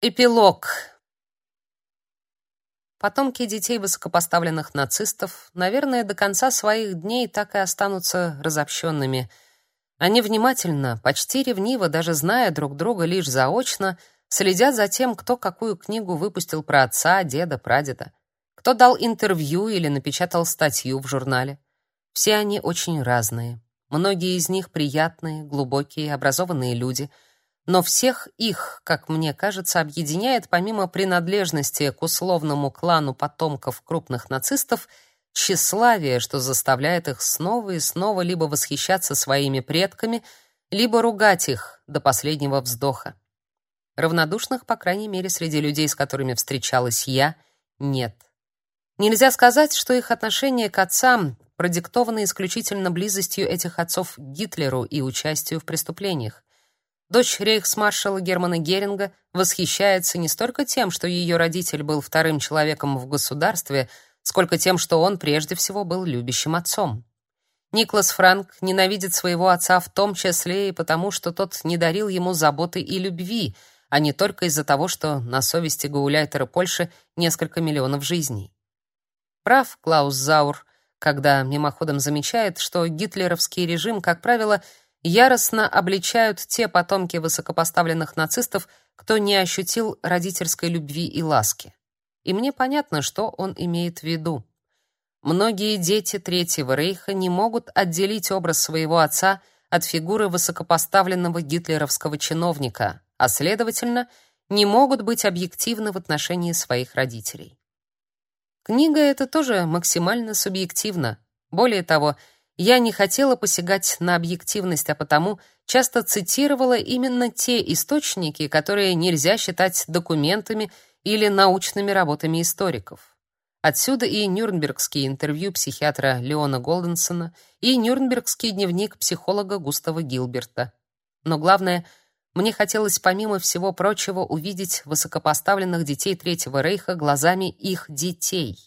Эпилог. Потомки детей высокопоставленных нацистов, наверное, до конца своих дней так и останутся разобщенными. Они внимательно, почти ревниво, даже зная друг друга лишь заочно, следят за тем, кто какую книгу выпустил про отца, деда, прадеда, кто дал интервью или напечатал статью в журнале. Все они очень разные. Многие из них приятные, глубокие, образованные люди — но всех их, как мне кажется, объединяет помимо принадлежности к условному клану потомков крупных нацистов тщеславие, что заставляет их снова и снова либо восхищаться своими предками, либо ругать их до последнего вздоха. Равнодушных, по крайней мере, среди людей, с которыми встречалась я, нет. Нельзя сказать, что их отношение к отцам продиктовано исключительно близостью этих отцов к Гитлеру и участию в преступлениях. Дочь рейхсмаршала Германа Геринга восхищается не столько тем, что ее родитель был вторым человеком в государстве, сколько тем, что он прежде всего был любящим отцом. Никлас Франк ненавидит своего отца в том числе и потому, что тот не дарил ему заботы и любви, а не только из-за того, что на совести гауляйтера Польши несколько миллионов жизней. Прав Клаус Заур, когда мимоходом замечает, что гитлеровский режим, как правило, яростно обличают те потомки высокопоставленных нацистов, кто не ощутил родительской любви и ласки. И мне понятно, что он имеет в виду. Многие дети Третьего рейха не могут отделить образ своего отца от фигуры высокопоставленного гитлеровского чиновника, а следовательно, не могут быть объективны в отношении своих родителей. Книга эта тоже максимально субъективна. Более того, я не хотела посягать на объективность, а потому часто цитировала именно те источники, которые нельзя считать документами или научными работами историков. Отсюда и Нюрнбергские интервью психиатра Леона Голденсона, и Нюрнбергский дневник психолога Густава Гилберта. Но главное, мне хотелось помимо всего прочего увидеть высокопоставленных детей Третьего рейха глазами их детей.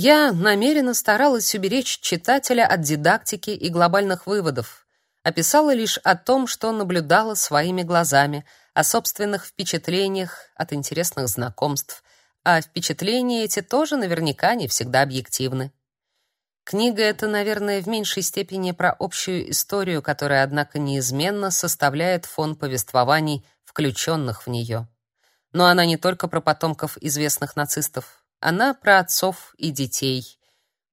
Я намеренно старалась уберечь читателя от дидактики и глобальных выводов, описала лишь о том, что наблюдала своими глазами, о собственных впечатлениях от интересных знакомств, а впечатления эти тоже наверняка не всегда объективны. Книга эта, наверное, в меньшей степени про общую историю, которая, однако, неизменно составляет фон повествований, включенных в нее. Но она не только про потомков известных нацистов. Она про отцов и детей,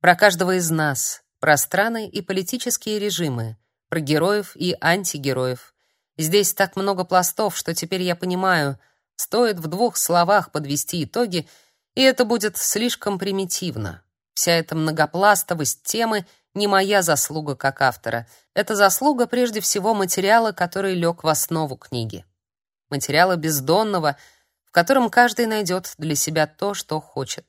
про каждого из нас, про страны и политические режимы, про героев и антигероев. Здесь так много пластов, что теперь я понимаю, стоит в двух словах подвести итоги, и это будет слишком примитивно. Вся эта многопластовость темы не моя заслуга как автора. Это заслуга прежде всего материала, который лег в основу книги. Материала бездонного, котором каждый найдет для себя то, что хочет.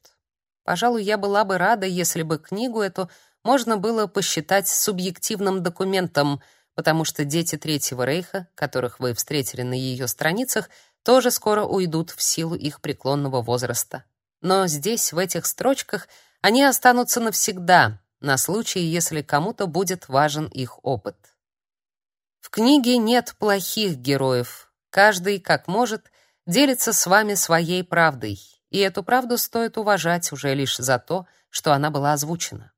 Пожалуй, я была бы рада, если бы книгу эту можно было посчитать субъективным документом, потому что дети Третьего Рейха, которых вы встретили на ее страницах, тоже скоро уйдут в силу их преклонного возраста. Но здесь, в этих строчках, они останутся навсегда, на случай, если кому-то будет важен их опыт. В книге нет плохих героев. Каждый, как может, делится с вами своей правдой, и эту правду стоит уважать уже лишь за то, что она была озвучена.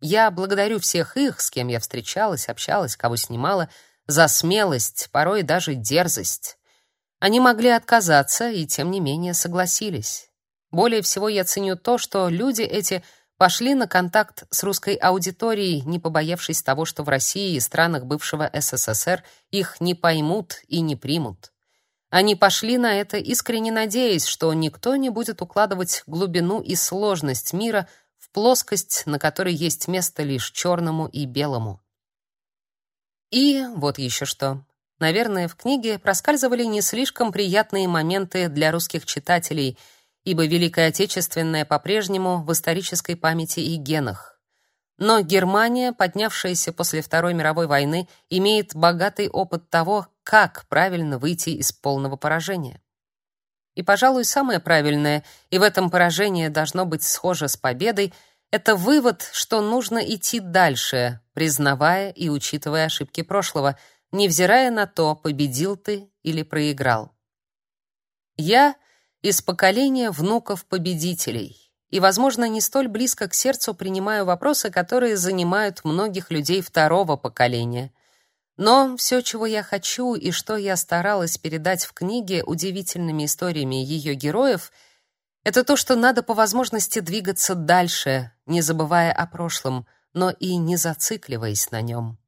Я благодарю всех их, с кем я встречалась, общалась, кого снимала, за смелость, порой даже дерзость. Они могли отказаться и тем не менее согласились. Более всего я ценю то, что люди эти пошли на контакт с русской аудиторией, не побоявшись того, что в России и странах бывшего СССР их не поймут и не примут. Они пошли на это, искренне надеясь, что никто не будет укладывать глубину и сложность мира в плоскость, на которой есть место лишь черному и белому. И вот еще что. Наверное, в книге проскальзывали не слишком приятные моменты для русских читателей, ибо Великая Отечественная по-прежнему в исторической памяти и генах. Но Германия, поднявшаяся после Второй мировой войны, имеет богатый опыт того, как правильно выйти из полного поражения. И, пожалуй, самое правильное, и в этом поражение должно быть схоже с победой, это вывод, что нужно идти дальше, признавая и учитывая ошибки прошлого, невзирая на то, победил ты или проиграл. Я из поколения внуков победителей и, возможно, не столь близко к сердцу принимаю вопросы, которые занимают многих людей второго поколения. Но все, чего я хочу и что я старалась передать в книге удивительными историями ее героев, это то, что надо по возможности двигаться дальше, не забывая о прошлом, но и не зацикливаясь на нем.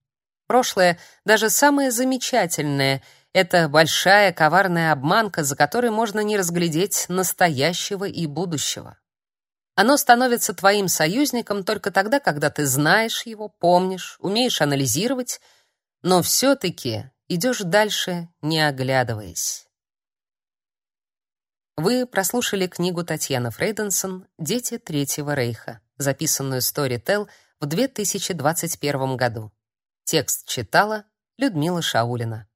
Прошлое, даже самое замечательное, это большая коварная обманка, за которой можно не разглядеть настоящего и будущего. Оно становится твоим союзником только тогда, когда ты знаешь его, помнишь, умеешь анализировать, но все-таки идешь дальше, не оглядываясь. Вы прослушали книгу Татьяны Фрейденсон «Дети Третьего Рейха», записанную Storytel в 2021 году. Текст читала Людмила Шаулина.